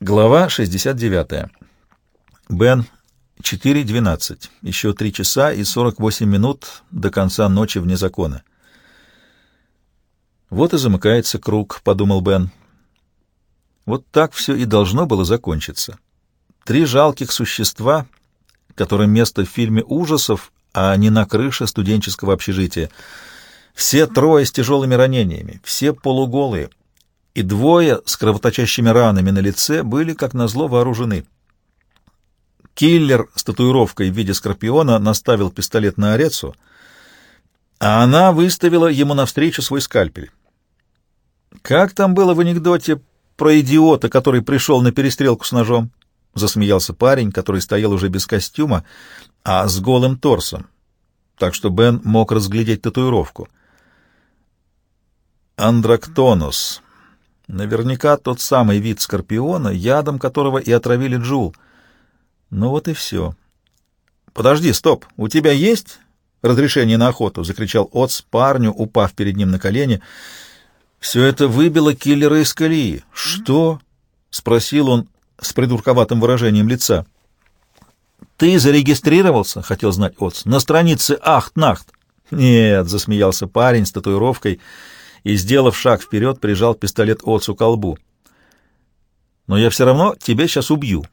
Глава 69. Бен, 4.12. Еще три часа и 48 минут до конца ночи вне закона. Вот и замыкается круг, — подумал Бен. Вот так все и должно было закончиться. Три жалких существа, которым место в фильме ужасов, а не на крыше студенческого общежития. Все трое с тяжелыми ранениями, все полуголые — и двое с кровоточащими ранами на лице были, как назло, вооружены. Киллер с татуировкой в виде скорпиона наставил пистолет на Орецу, а она выставила ему навстречу свой скальпель. «Как там было в анекдоте про идиота, который пришел на перестрелку с ножом?» — засмеялся парень, который стоял уже без костюма, а с голым торсом, так что Бен мог разглядеть татуировку. «Андрактонус», Наверняка тот самый вид скорпиона, ядом которого и отравили Джул. Ну вот и все. «Подожди, стоп! У тебя есть разрешение на охоту?» — закричал Отц парню, упав перед ним на колени. Все это выбило киллера из колеи. «Что?» — спросил он с придурковатым выражением лица. «Ты зарегистрировался?» — хотел знать Отц. «На странице Ахт-Нахт». «Нет», — засмеялся парень с татуировкой — и, сделав шаг вперед, прижал пистолет Отцу к колбу. «Но я все равно тебя сейчас убью.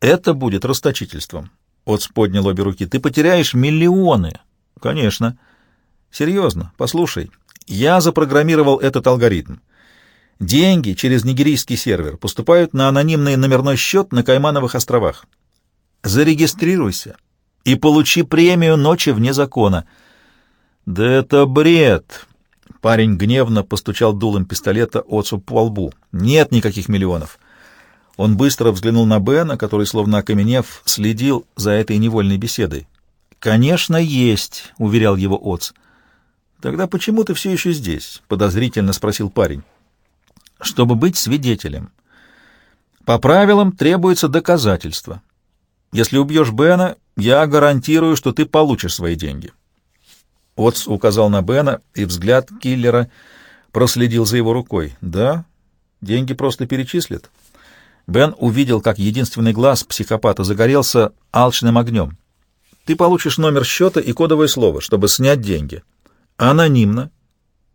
Это будет расточительством». Отц поднял обе руки. «Ты потеряешь миллионы». «Конечно». «Серьезно, послушай. Я запрограммировал этот алгоритм. Деньги через нигерийский сервер поступают на анонимный номерной счет на Каймановых островах. Зарегистрируйся и получи премию «Ночи вне закона». «Да это бред!» Парень гневно постучал дулом пистолета отцу по лбу. «Нет никаких миллионов!» Он быстро взглянул на Бена, который, словно окаменев, следил за этой невольной беседой. «Конечно, есть», — уверял его отц. «Тогда почему ты все еще здесь?» — подозрительно спросил парень. «Чтобы быть свидетелем. По правилам требуется доказательство. Если убьешь Бена, я гарантирую, что ты получишь свои деньги». Отц указал на Бена, и взгляд киллера проследил за его рукой. «Да, деньги просто перечислят». Бен увидел, как единственный глаз психопата загорелся алчным огнем. «Ты получишь номер счета и кодовое слово, чтобы снять деньги. Анонимно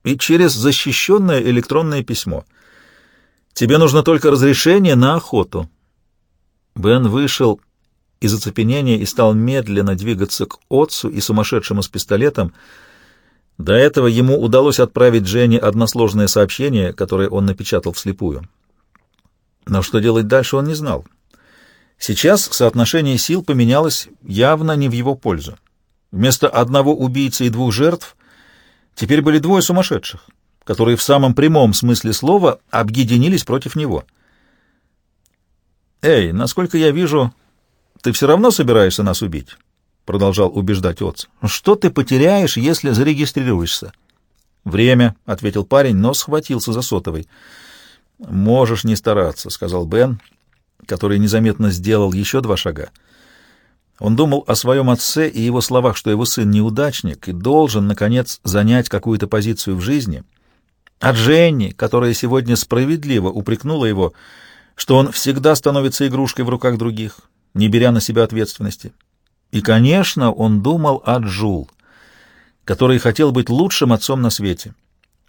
и через защищенное электронное письмо. Тебе нужно только разрешение на охоту». Бен вышел из оцепенения и стал медленно двигаться к отцу и сумасшедшему с пистолетом. До этого ему удалось отправить Жене односложное сообщение, которое он напечатал вслепую. Но что делать дальше, он не знал. Сейчас соотношение сил поменялось явно не в его пользу. Вместо одного убийцы и двух жертв теперь были двое сумасшедших, которые в самом прямом смысле слова объединились против него. «Эй, насколько я вижу, ты все равно собираешься нас убить?» — продолжал убеждать отц. «Что ты потеряешь, если зарегистрируешься?» «Время», — ответил парень, но схватился за сотовый. «Можешь не стараться», — сказал Бен, который незаметно сделал еще два шага. Он думал о своем отце и его словах, что его сын неудачник и должен, наконец, занять какую-то позицию в жизни. О Дженни, которая сегодня справедливо упрекнула его, что он всегда становится игрушкой в руках других, не беря на себя ответственности. И, конечно, он думал о Джул, который хотел быть лучшим отцом на свете.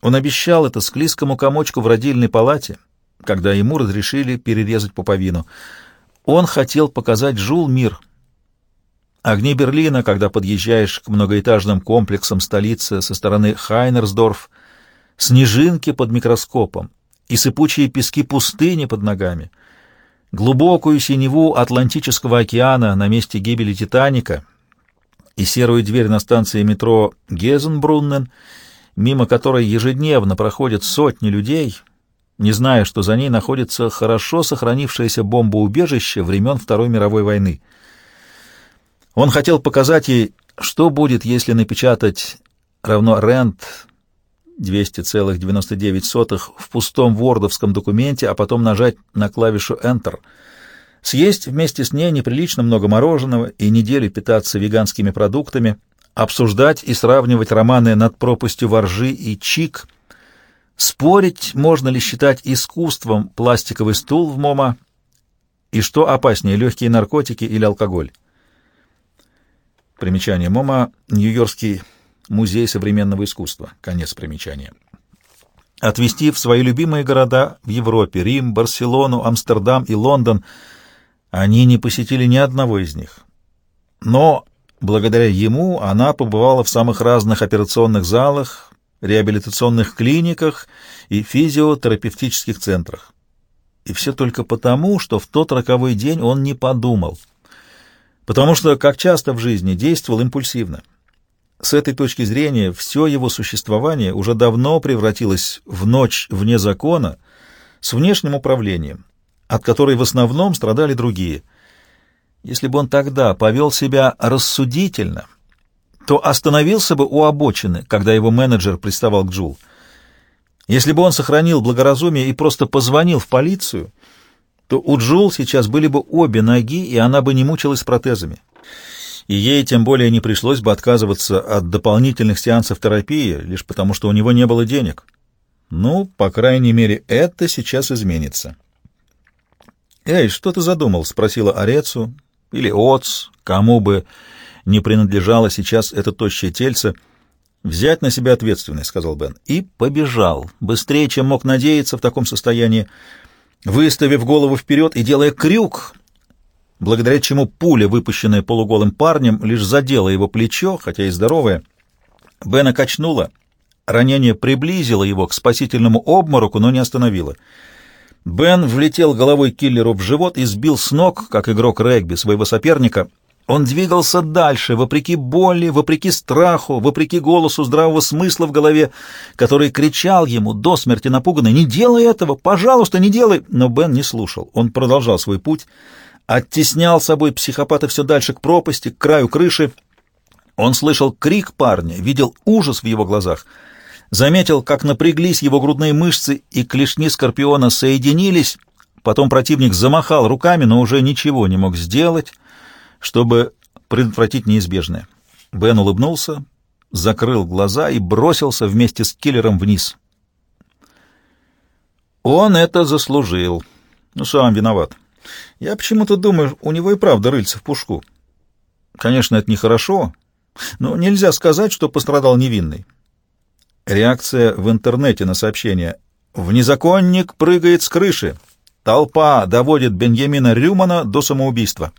Он обещал это склизкому комочку в родильной палате, когда ему разрешили перерезать пуповину. Он хотел показать Джул мир. Огни Берлина, когда подъезжаешь к многоэтажным комплексам столицы со стороны Хайнерсдорф, снежинки под микроскопом и сыпучие пески пустыни под ногами — глубокую синеву Атлантического океана на месте гибели «Титаника» и серую дверь на станции метро Гезенбруннен, мимо которой ежедневно проходят сотни людей, не зная, что за ней находится хорошо сохранившееся бомбоубежище времен Второй мировой войны. Он хотел показать ей, что будет, если напечатать равно рент 200,99 в пустом вордовском документе, а потом нажать на клавишу Enter. Съесть вместе с ней неприлично много мороженого и неделю питаться веганскими продуктами, обсуждать и сравнивать романы «Над пропастью воржи» и «Чик», спорить, можно ли считать искусством пластиковый стул в MoMA, И что опаснее, легкие наркотики или алкоголь? Примечание MoMA — Нью-Йоркский музей современного искусства. Конец примечания. Отвезти в свои любимые города в Европе — Рим, Барселону, Амстердам и Лондон. Они не посетили ни одного из них. Но благодаря ему она побывала в самых разных операционных залах, реабилитационных клиниках и физиотерапевтических центрах. И все только потому, что в тот роковой день он не подумал — потому что, как часто в жизни, действовал импульсивно. С этой точки зрения все его существование уже давно превратилось в ночь вне закона с внешним управлением, от которой в основном страдали другие. Если бы он тогда повел себя рассудительно, то остановился бы у обочины, когда его менеджер приставал к Джул. Если бы он сохранил благоразумие и просто позвонил в полицию — то у Джул сейчас были бы обе ноги, и она бы не мучилась протезами. И ей тем более не пришлось бы отказываться от дополнительных сеансов терапии, лишь потому что у него не было денег. Ну, по крайней мере, это сейчас изменится. «Эй, что ты задумал?» — спросила Орецу или Оц, кому бы не принадлежало сейчас это тощее тельце. «Взять на себя ответственность», — сказал Бен, и побежал, быстрее, чем мог надеяться в таком состоянии, — выставив голову вперед и делая крюк, благодаря чему пуля, выпущенная полуголым парнем, лишь задела его плечо, хотя и здоровое. Бена качнуло. Ранение приблизило его к спасительному обмороку, но не остановило. Бен влетел головой киллеру в живот и сбил с ног, как игрок регби, своего соперника, он двигался дальше, вопреки боли, вопреки страху, вопреки голосу здравого смысла в голове, который кричал ему до смерти напуганный «Не делай этого! Пожалуйста, не делай!» Но Бен не слушал. Он продолжал свой путь, оттеснял собой психопата все дальше к пропасти, к краю крыши. Он слышал крик парня, видел ужас в его глазах, заметил, как напряглись его грудные мышцы и клешни скорпиона соединились, потом противник замахал руками, но уже ничего не мог сделать, чтобы предотвратить неизбежное. Бен улыбнулся, закрыл глаза и бросился вместе с киллером вниз. Он это заслужил. Ну, сам виноват. Я почему-то думаю, у него и правда рыльце в пушку. Конечно, это нехорошо, но нельзя сказать, что пострадал невинный. Реакция в интернете на сообщение «Внезаконник прыгает с крыши». Толпа доводит Беньямина Рюмана до самоубийства.